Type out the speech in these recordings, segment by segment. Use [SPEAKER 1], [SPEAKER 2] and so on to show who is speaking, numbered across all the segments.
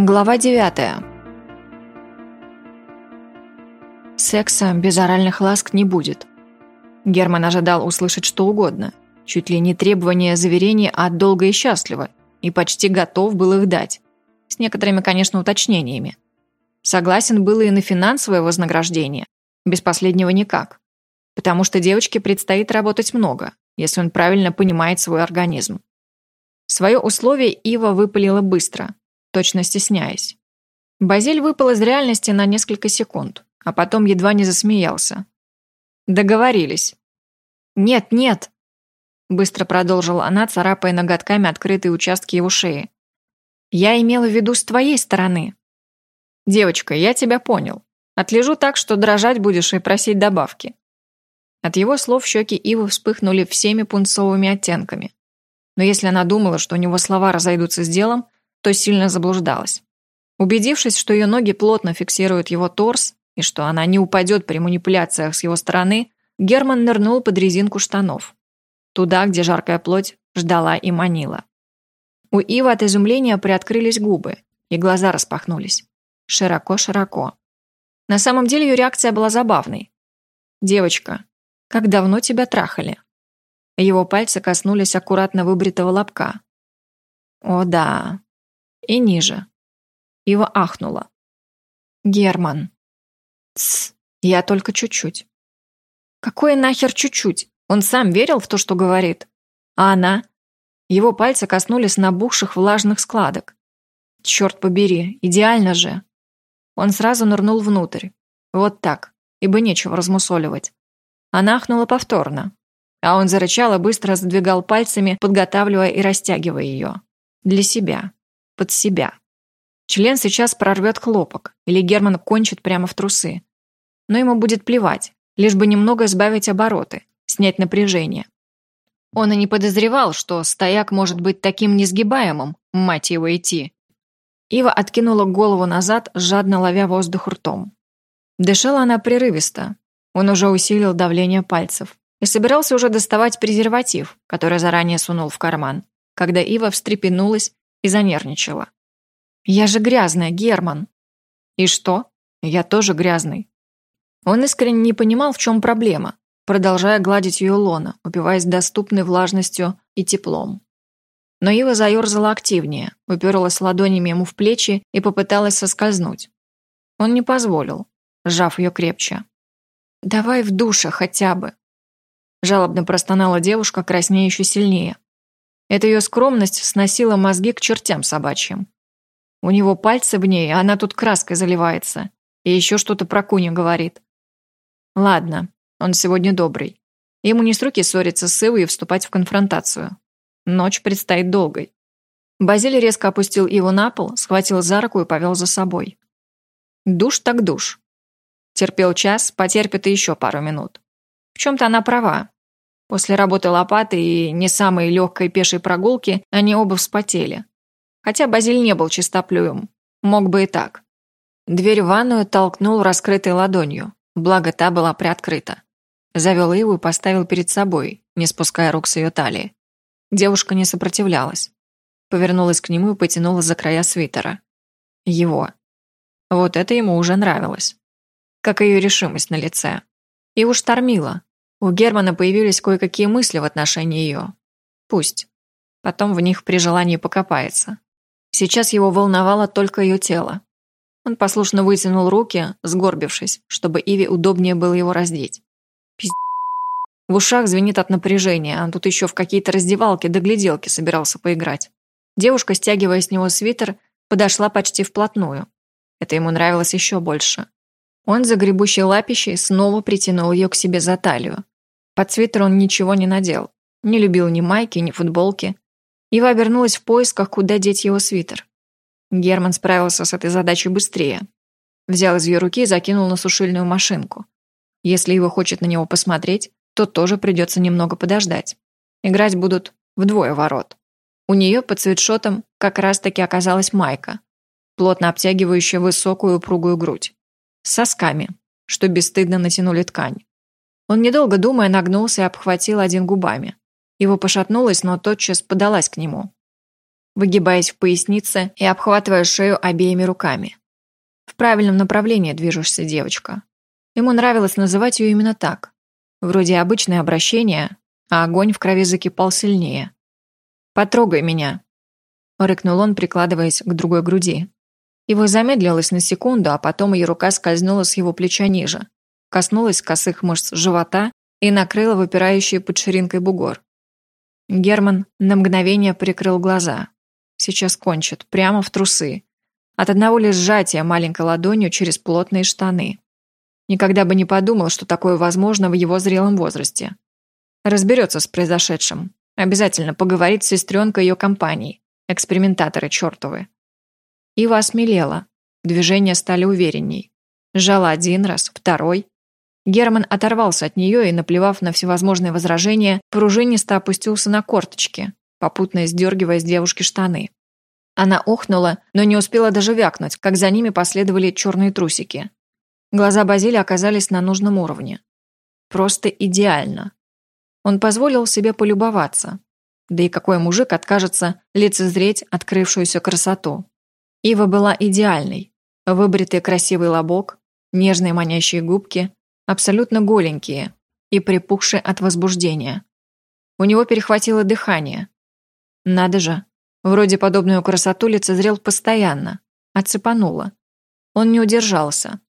[SPEAKER 1] Глава 9. Секса без оральных ласк не будет. Герман ожидал услышать что угодно, чуть ли не требования заверения от долго и счастливо, и почти готов был их дать. С некоторыми, конечно, уточнениями. Согласен был и на финансовое вознаграждение, без последнего никак. Потому что девочке предстоит работать много, если он правильно понимает свой организм. Свое условие Ива выпалила быстро, точно стесняясь. Базиль выпал из реальности на несколько секунд, а потом едва не засмеялся. «Договорились». «Нет, нет!» Быстро продолжила она, царапая ноготками открытые участки его шеи. «Я имела в виду с твоей стороны». «Девочка, я тебя понял. Отлежу так, что дрожать будешь и просить добавки». От его слов щеки Ивы вспыхнули всеми пунцовыми оттенками. Но если она думала, что у него слова разойдутся с делом, то сильно заблуждалась. Убедившись, что ее ноги плотно фиксируют его торс и что она не упадет при манипуляциях с его стороны, Герман нырнул под резинку штанов. Туда, где жаркая плоть ждала и манила. У Ивы от изумления приоткрылись губы, и глаза распахнулись. Широко-широко. На самом деле ее реакция была забавной. «Девочка, как давно тебя трахали?» Его пальцы коснулись аккуратно выбритого лобка. «О да, и ниже. Ива ахнула. «Герман». «Тсс, я только чуть-чуть». «Какое нахер чуть-чуть? Он сам верил в то, что говорит. А она?» Его пальцы коснулись набухших влажных складок. «Черт побери, идеально же!» Он сразу нырнул внутрь. Вот так, ибо нечего размусоливать. Она ахнула повторно. А он зарычал и быстро сдвигал пальцами, подготавливая и растягивая ее. Для себя под себя. Член сейчас прорвет хлопок, или Герман кончит прямо в трусы. Но ему будет плевать, лишь бы немного сбавить обороты, снять напряжение. Он и не подозревал, что стояк может быть таким несгибаемым, мать его идти. Ива откинула голову назад, жадно ловя воздух ртом. Дышала она прерывисто. Он уже усилил давление пальцев и собирался уже доставать презерватив, который заранее сунул в карман, когда Ива встрепенулась и занервничала. «Я же грязная, Герман!» «И что? Я тоже грязный». Он искренне не понимал, в чем проблема, продолжая гладить ее лона, упиваясь доступной влажностью и теплом. Но Ива заерзала активнее, уперлась ладонями ему в плечи и попыталась соскользнуть. Он не позволил, сжав ее крепче. «Давай в душе хотя бы», жалобно простонала девушка, краснея еще сильнее. Эта ее скромность сносила мозги к чертям собачьим. У него пальцы в ней, а она тут краской заливается. И еще что-то про Куню говорит. Ладно, он сегодня добрый. Ему не с руки ссориться с Ивой и вступать в конфронтацию. Ночь предстоит долгой. Базиль резко опустил его на пол, схватил за руку и повел за собой. Душ так душ. Терпел час, потерпит и еще пару минут. В чем-то она права. После работы лопаты и не самой легкой пешей прогулки они оба вспотели. Хотя Базиль не был чистоплюем. Мог бы и так. Дверь в ванную толкнул раскрытой ладонью, благо та была приоткрыта. Завел Иву и поставил перед собой, не спуская рук с ее талии. Девушка не сопротивлялась. Повернулась к нему и потянула за края свитера. Его. Вот это ему уже нравилось. Как ее решимость на лице. И уж тормила, у Германа появились кое-какие мысли в отношении ее. Пусть. Потом в них при желании покопается. Сейчас его волновало только ее тело. Он послушно вытянул руки, сгорбившись, чтобы Иви удобнее было его раздеть. Пиздец. В ушах звенит от напряжения, а тут еще в какие-то раздевалки до гляделки собирался поиграть. Девушка, стягивая с него свитер, подошла почти вплотную. Это ему нравилось еще больше. Он, загребущей лапищей, снова притянул ее к себе за талию. Под свитер он ничего не надел. Не любил ни майки, ни футболки. Ива обернулась в поисках, куда деть его свитер. Герман справился с этой задачей быстрее. Взял из ее руки и закинул на сушильную машинку. Если Ива хочет на него посмотреть, то тоже придется немного подождать. Играть будут вдвое ворот. У нее под свитшотом как раз-таки оказалась майка, плотно обтягивающая высокую упругую грудь с сосками, что бесстыдно натянули ткань. Он, недолго думая, нагнулся и обхватил один губами. Его пошатнулось, но тотчас подалась к нему. выгибаясь в пояснице и обхватывая шею обеими руками. «В правильном направлении движешься, девочка». Ему нравилось называть ее именно так. Вроде обычное обращение, а огонь в крови закипал сильнее. «Потрогай меня», — рыкнул он, прикладываясь к другой груди. Его замедлилось на секунду, а потом ее рука скользнула с его плеча ниже, коснулась косых мышц живота и накрыла выпирающий под ширинкой бугор. Герман на мгновение прикрыл глаза. Сейчас кончит, прямо в трусы. От одного лишь сжатия маленькой ладонью через плотные штаны. Никогда бы не подумал, что такое возможно в его зрелом возрасте. Разберется с произошедшим. Обязательно поговорит с сестренкой ее компании. Экспериментаторы чертовы. Ива осмелела. Движения стали уверенней. Сжала один раз, второй. Герман оторвался от нее и, наплевав на всевозможные возражения, пружинисто опустился на корточки, попутно сдергивая с девушки штаны. Она охнула, но не успела даже вякнуть, как за ними последовали черные трусики. Глаза Базилия оказались на нужном уровне. Просто идеально. Он позволил себе полюбоваться. Да и какой мужик откажется лицезреть открывшуюся красоту? Ива была идеальной. Выбритый красивый лобок, нежные манящие губки, абсолютно голенькие и припухшие от возбуждения. У него перехватило дыхание. Надо же, вроде подобную красоту лицезрел постоянно. Отцепануло. Он не удержался.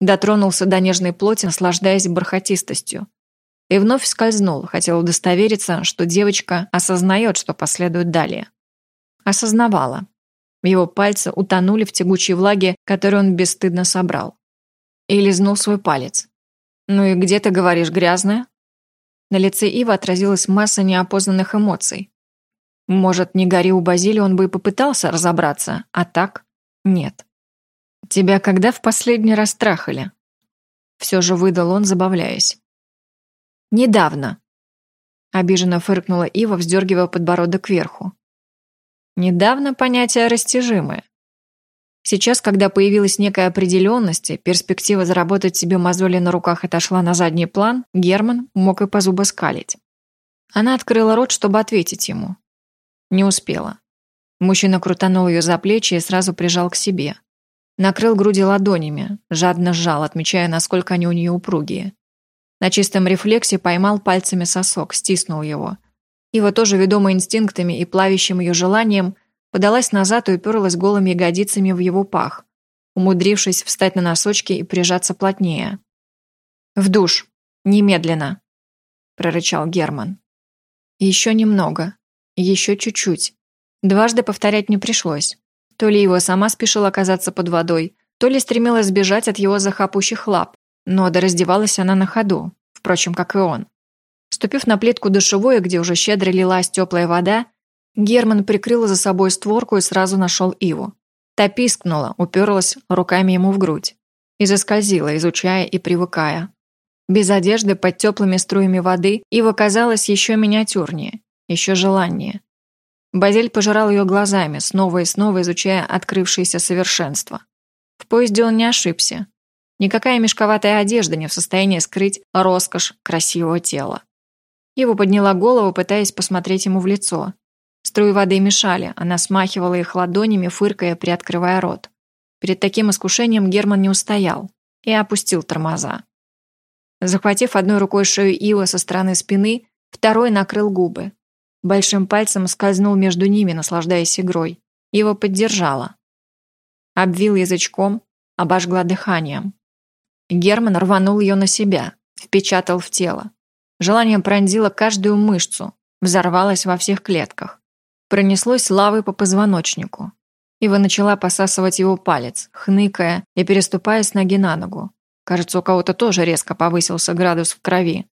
[SPEAKER 1] Дотронулся до нежной плоти, наслаждаясь бархатистостью. И вновь скользнул, хотел удостовериться, что девочка осознает, что последует далее. Осознавала. Его пальцы утонули в тягучей влаге, которую он бесстыдно собрал. И лизнул свой палец. «Ну и где ты говоришь, грязная?» На лице Ива отразилась масса неопознанных эмоций. Может, не гори у Базили, он бы и попытался разобраться, а так – нет. «Тебя когда в последний раз трахали?» Все же выдал он, забавляясь. «Недавно», – обиженно фыркнула Ива, вздергивая подбородок кверху. «Недавно понятие растяжимое. Сейчас, когда появилась некая определенность, и перспектива заработать себе мозоли на руках отошла на задний план, Герман мог и по зубы скалить. Она открыла рот, чтобы ответить ему. Не успела. Мужчина крутанул ее за плечи и сразу прижал к себе. Накрыл груди ладонями, жадно сжал, отмечая, насколько они у нее упругие. На чистом рефлексе поймал пальцами сосок, стиснул его. Ива тоже, ведомая инстинктами и плавящим ее желанием, подалась назад и уперлась голыми ягодицами в его пах, умудрившись встать на носочки и прижаться плотнее. «В душ! Немедленно!» – прорычал Герман. «Еще немного. Еще чуть-чуть. Дважды повторять не пришлось. То ли его сама спешила оказаться под водой, то ли стремилась сбежать от его захапущих лап, но дораздевалась она на ходу, впрочем, как и он. Ступив на плитку душевой, где уже щедро лилась теплая вода, Герман прикрыл за собой створку и сразу нашел Иву. Та пискнула, уперлась руками ему в грудь. И заскользила, изучая и привыкая. Без одежды, под теплыми струями воды, Ива казалась еще миниатюрнее, еще желаннее. Базель пожирал ее глазами, снова и снова изучая открывшееся совершенство. В поезде он не ошибся. Никакая мешковатая одежда не в состоянии скрыть роскошь красивого тела. Ива подняла голову, пытаясь посмотреть ему в лицо, Струи воды мешали, она смахивала их ладонями, фыркая, приоткрывая рот. Перед таким искушением Герман не устоял и опустил тормоза. Захватив одной рукой шею Ила со стороны спины, второй накрыл губы. Большим пальцем скользнул между ними, наслаждаясь игрой. Его поддержала. Обвил язычком, обожгла дыханием. Герман рванул ее на себя, впечатал в тело. Желание пронзило каждую мышцу, взорвалось во всех клетках. Пронеслось лавой по позвоночнику. Ива начала посасывать его палец, хныкая и переступая с ноги на ногу. Кажется, у кого-то тоже резко повысился градус в крови.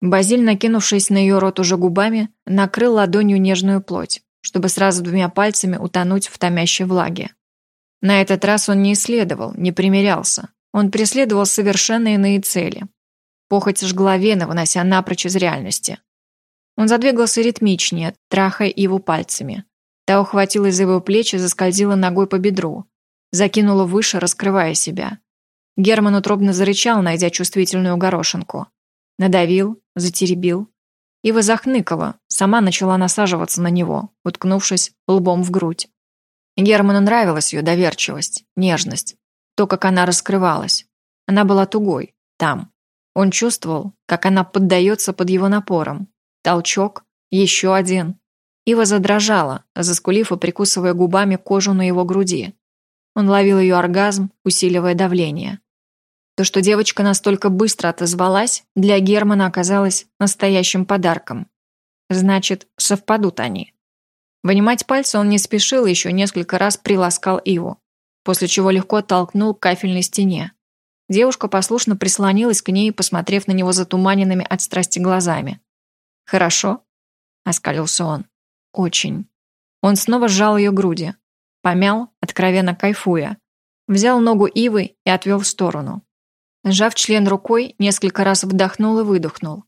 [SPEAKER 1] Базиль, накинувшись на ее рот уже губами, накрыл ладонью нежную плоть, чтобы сразу двумя пальцами утонуть в томящей влаге. На этот раз он не исследовал, не примерялся. Он преследовал совершенно иные цели. Похоть жгла вены, вынося напрочь из реальности. Он задвигался ритмичнее, трахая его пальцами. Та ухватилась за его плечи, заскользила ногой по бедру. Закинула выше, раскрывая себя. Герман утробно зарычал, найдя чувствительную горошинку. Надавил, затеребил. Ива захныкала, сама начала насаживаться на него, уткнувшись лбом в грудь. Герману нравилась ее доверчивость, нежность, то, как она раскрывалась. Она была тугой, там. Он чувствовал, как она поддается под его напором. Толчок, еще один. Ива задрожала, заскулив и прикусывая губами кожу на его груди. Он ловил ее оргазм, усиливая давление. То, что девочка настолько быстро отозвалась, для Германа оказалось настоящим подарком. Значит, совпадут они. Вынимать пальцы он не спешил и еще несколько раз приласкал Иву, после чего легко оттолкнул к кафельной стене. Девушка послушно прислонилась к ней, посмотрев на него затуманенными от страсти глазами. «Хорошо?» – оскалился он. «Очень». Он снова сжал ее груди, помял, откровенно кайфуя, взял ногу Ивы и отвел в сторону. Сжав член рукой, несколько раз вдохнул и выдохнул.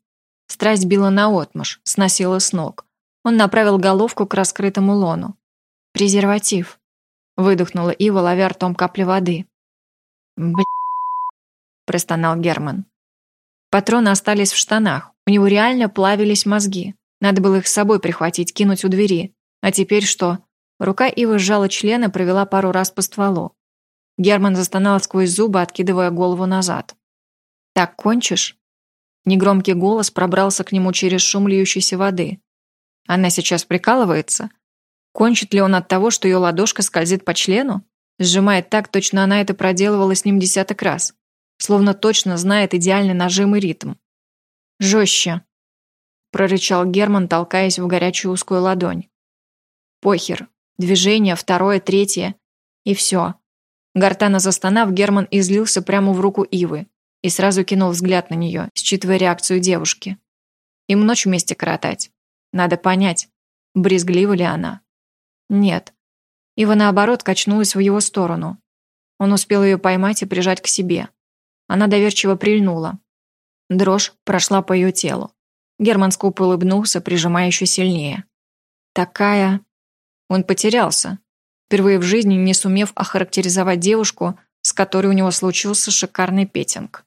[SPEAKER 1] Страсть била наотмашь, сносила с ног. Он направил головку к раскрытому лону. «Презерватив», — выдохнула Ива, ловя ртом капли воды. «Бля...» — простонал Герман. Патроны остались в штанах. У него реально плавились мозги. Надо было их с собой прихватить, кинуть у двери. А теперь что? Рука Ивы сжала член и провела пару раз по стволу. Герман застонал сквозь зубы, откидывая голову назад. «Так кончишь?» Негромкий голос пробрался к нему через шум льющейся воды. Она сейчас прикалывается? Кончит ли он от того, что ее ладошка скользит по члену? Сжимает так, точно она это проделывала с ним десяток раз. Словно точно знает идеальный нажим и ритм. «Жестче», — прорычал Герман, толкаясь в горячую узкую ладонь. «Похер. Движение, второе, третье. И все. Гортана застонав, Герман излился прямо в руку Ивы и сразу кинул взгляд на нее, считывая реакцию девушки. Им ночь вместе коротать. Надо понять, брезглива ли она. Нет. Ива, наоборот, качнулась в его сторону. Он успел ее поймать и прижать к себе. Она доверчиво прильнула. Дрожь прошла по ее телу. Герман скупо улыбнулся, прижимая еще сильнее. Такая... Он потерялся, впервые в жизни не сумев охарактеризовать девушку, с которой у него случился шикарный петинг.